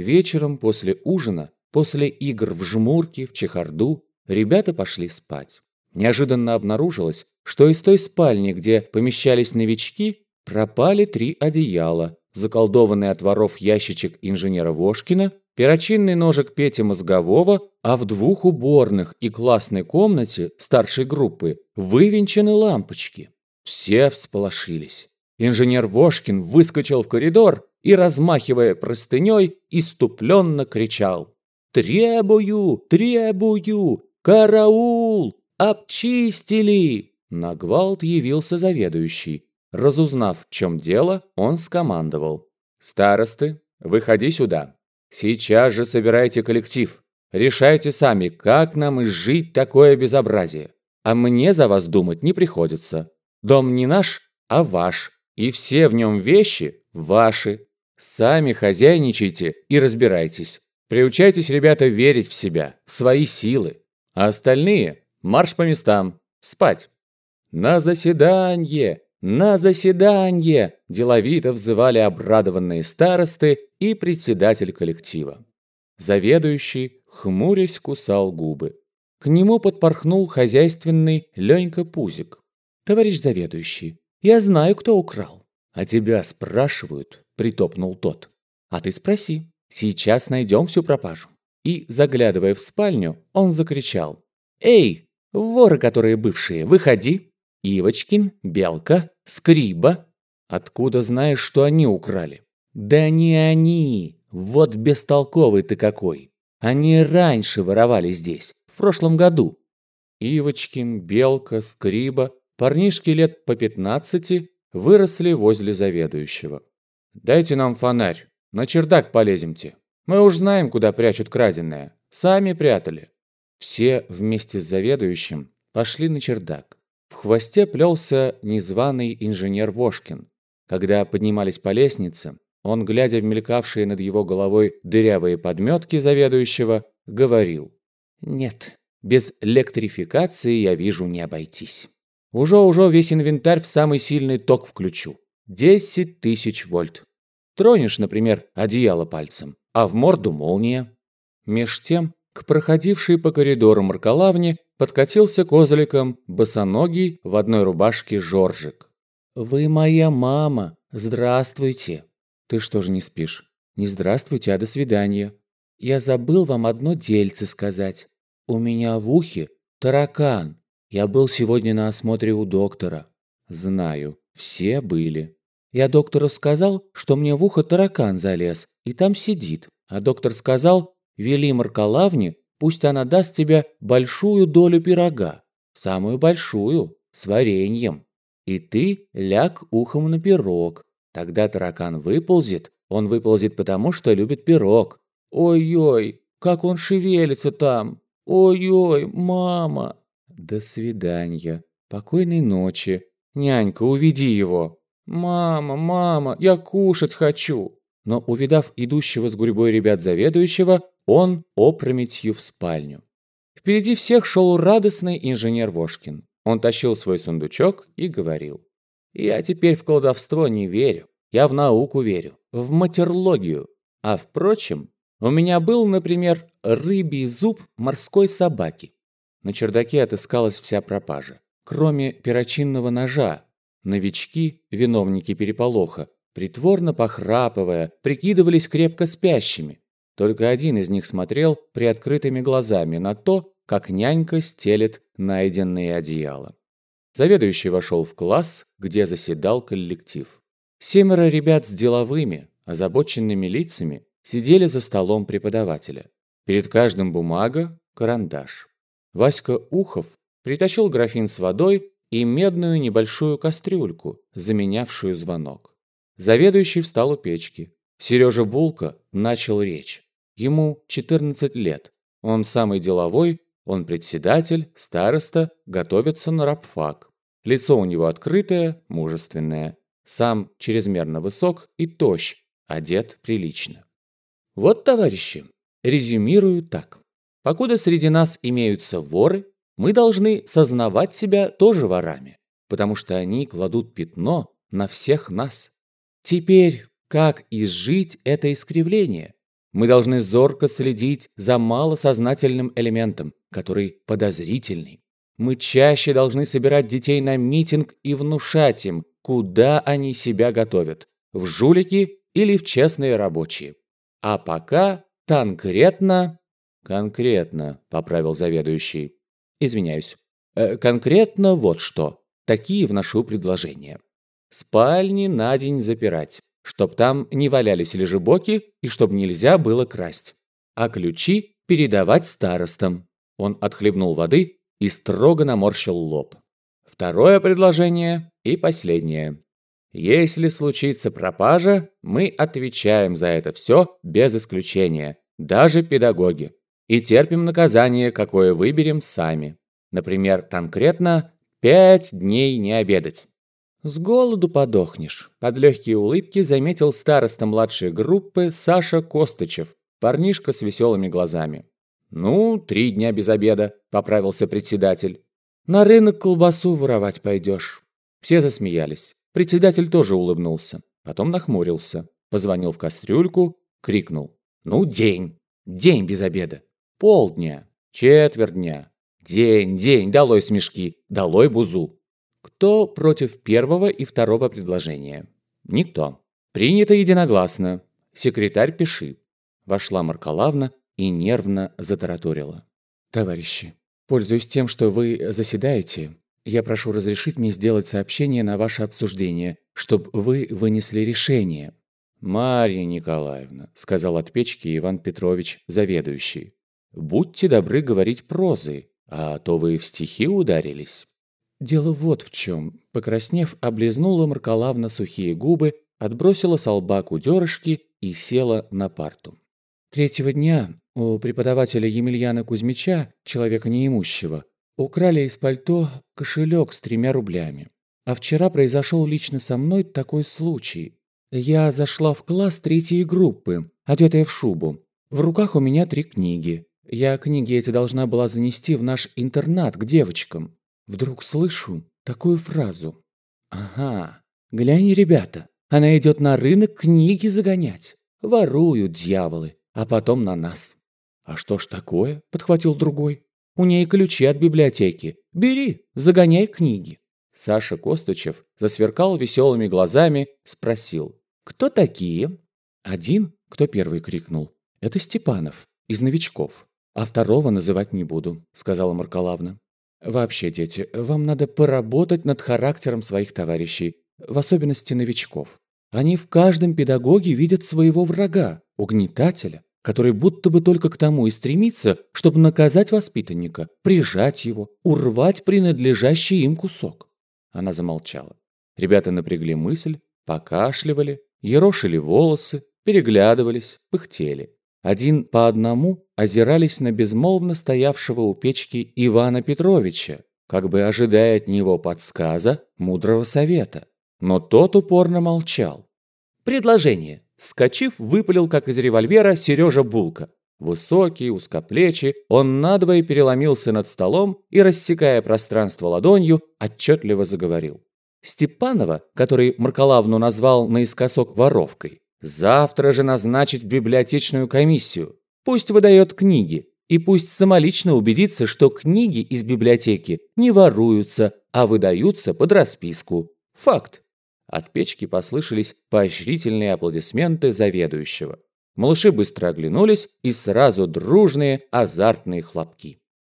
Вечером после ужина, после игр в жмурки, в чехарду, ребята пошли спать. Неожиданно обнаружилось, что из той спальни, где помещались новички, пропали три одеяла, заколдованный от воров ящичек инженера Вошкина, перочинный ножик Пети Мозгового, а в двух уборных и классной комнате старшей группы вывинчены лампочки. Все всполошились. Инженер Вошкин выскочил в коридор и, размахивая простыней, иступленно кричал. «Требую! Требую! Караул! Обчистили!» На гвалт явился заведующий. Разузнав, в чем дело, он скомандовал. «Старосты, выходи сюда. Сейчас же собирайте коллектив. Решайте сами, как нам изжить такое безобразие. А мне за вас думать не приходится. Дом не наш, а ваш. И все в нем вещи ваши. Сами хозяйничайте и разбирайтесь. Приучайтесь, ребята, верить в себя, в свои силы. А остальные – марш по местам, спать. На заседание! «На заседание!» – деловито взывали обрадованные старосты и председатель коллектива. Заведующий, хмурясь, кусал губы. К нему подпорхнул хозяйственный Ленька Пузик. «Товарищ заведующий, я знаю, кто украл». «А тебя спрашивают», – притопнул тот. «А ты спроси. Сейчас найдем всю пропажу». И, заглядывая в спальню, он закричал. «Эй, воры, которые бывшие, выходи!» Ивочкин, Белка, Скриба. Откуда знаешь, что они украли? Да не они. Вот бестолковый ты какой. Они раньше воровали здесь, в прошлом году. Ивочкин, Белка, Скриба, парнишки лет по пятнадцати, выросли возле заведующего. «Дайте нам фонарь, на чердак полеземте. Мы уж знаем, куда прячут краденое. Сами прятали». Все вместе с заведующим пошли на чердак. В хвосте плелся незваный инженер Вошкин. Когда поднимались по лестнице, он, глядя в мелькавшие над его головой дырявые подметки заведующего, говорил «Нет, без электрификации, я вижу, не обойтись. Уже-уже весь инвентарь в самый сильный ток включу. 10 тысяч вольт. Тронешь, например, одеяло пальцем, а в морду молния». Меж тем, к проходившей по коридору Маркалавне подкатился козликом босоногий в одной рубашке Жоржик. «Вы моя мама! Здравствуйте!» «Ты что же не спишь?» «Не здравствуйте, а до свидания!» «Я забыл вам одно дельце сказать. У меня в ухе таракан. Я был сегодня на осмотре у доктора». «Знаю, все были». Я доктору сказал, что мне в ухо таракан залез, и там сидит. А доктор сказал, вели Маркалавне Пусть она даст тебе большую долю пирога, самую большую, с вареньем. И ты ляг ухом на пирог. Тогда таракан выползет, он выползет потому, что любит пирог. Ой-ой, как он шевелится там. Ой-ой, мама. До свидания. Покойной ночи. Нянька, уведи его. Мама, мама, я кушать хочу. Но, увидав идущего с гурьбой ребят заведующего, он опрометью в спальню. Впереди всех шел радостный инженер Вошкин. Он тащил свой сундучок и говорил. «Я теперь в колдовство не верю. Я в науку верю. В матерлогию. А впрочем, у меня был, например, рыбий зуб морской собаки. На чердаке отыскалась вся пропажа. Кроме перочинного ножа, новички, виновники переполоха, притворно похрапывая, прикидывались крепко спящими. Только один из них смотрел приоткрытыми глазами на то, как нянька стелет найденные одеяла. Заведующий вошел в класс, где заседал коллектив. Семеро ребят с деловыми, озабоченными лицами сидели за столом преподавателя. Перед каждым бумага, карандаш. Васька Ухов притащил графин с водой и медную небольшую кастрюльку, заменявшую звонок. Заведующий встал у печки. Сережа Булка начал речь. Ему 14 лет. Он самый деловой, он председатель, староста, готовится на рабфак. Лицо у него открытое, мужественное. Сам чрезмерно высок и тощ, одет прилично. Вот, товарищи, резюмирую так. Покуда среди нас имеются воры, мы должны сознавать себя тоже ворами, потому что они кладут пятно на всех нас. Теперь как изжить это искривление? Мы должны зорко следить за малосознательным элементом, который подозрительный. Мы чаще должны собирать детей на митинг и внушать им, куда они себя готовят – в жулики или в честные рабочие. А пока конкретно... Конкретно, поправил заведующий. Извиняюсь. Э, конкретно вот что. Такие вношу предложения. Спальни на день запирать чтоб там не валялись лежебоки и чтоб нельзя было красть. А ключи передавать старостам. Он отхлебнул воды и строго наморщил лоб. Второе предложение и последнее. Если случится пропажа, мы отвечаем за это все без исключения, даже педагоги. И терпим наказание, какое выберем сами. Например, конкретно пять дней не обедать. «С голоду подохнешь», – под легкие улыбки заметил староста младшей группы Саша Костычев, парнишка с веселыми глазами. «Ну, три дня без обеда», – поправился председатель. «На рынок колбасу воровать пойдешь». Все засмеялись. Председатель тоже улыбнулся. Потом нахмурился. Позвонил в кастрюльку, крикнул. «Ну, день! День без обеда! Полдня! Четверть дня! День, день! Долой смешки! Долой бузу!» Кто против первого и второго предложения? Никто. Принято единогласно. Секретарь, пиши. Вошла Маркалавна и нервно затараторила. Товарищи, пользуясь тем, что вы заседаете, я прошу разрешить мне сделать сообщение на ваше обсуждение, чтобы вы вынесли решение. Марья Николаевна, сказал от печки Иван Петрович, заведующий. Будьте добры говорить прозой, а то вы в стихи ударились. Дело вот в чем. Покраснев, облизнула Маркалавна сухие губы, отбросила с лба кудерышки и села на парту. Третьего дня у преподавателя Емельяна Кузьмича, человека неимущего, украли из пальто кошелек с тремя рублями. А вчера произошел лично со мной такой случай. Я зашла в класс третьей группы, одетая в шубу. В руках у меня три книги. Я книги эти должна была занести в наш интернат к девочкам. Вдруг слышу такую фразу. «Ага, глянь, ребята, она идет на рынок книги загонять. Воруют дьяволы, а потом на нас». «А что ж такое?» – подхватил другой. «У ней ключи от библиотеки. Бери, загоняй книги». Саша Костычев засверкал веселыми глазами, спросил. «Кто такие?» Один, кто первый крикнул. «Это Степанов, из новичков. А второго называть не буду», – сказала Маркалавна. Вообще, дети, вам надо поработать над характером своих товарищей, в особенности новичков. Они в каждом педагоге видят своего врага, угнетателя, который будто бы только к тому и стремится, чтобы наказать воспитанника, прижать его, урвать принадлежащий им кусок. Она замолчала. Ребята напрягли мысль, покашливали, ерошили волосы, переглядывались, пыхтели. Один по одному озирались на безмолвно стоявшего у печки Ивана Петровича, как бы ожидая от него подсказа, мудрого совета. Но тот упорно молчал. «Предложение!» Скочив, выпалил, как из револьвера, Сережа Булка. Высокий, узкоплечий, он надвое переломился над столом и, рассекая пространство ладонью, отчетливо заговорил. Степанова, который Маркалавну назвал наискосок воровкой, Завтра же назначить в библиотечную комиссию. Пусть выдает книги. И пусть самолично убедится, что книги из библиотеки не воруются, а выдаются под расписку. Факт. От печки послышались поощрительные аплодисменты заведующего. Малыши быстро оглянулись и сразу дружные азартные хлопки.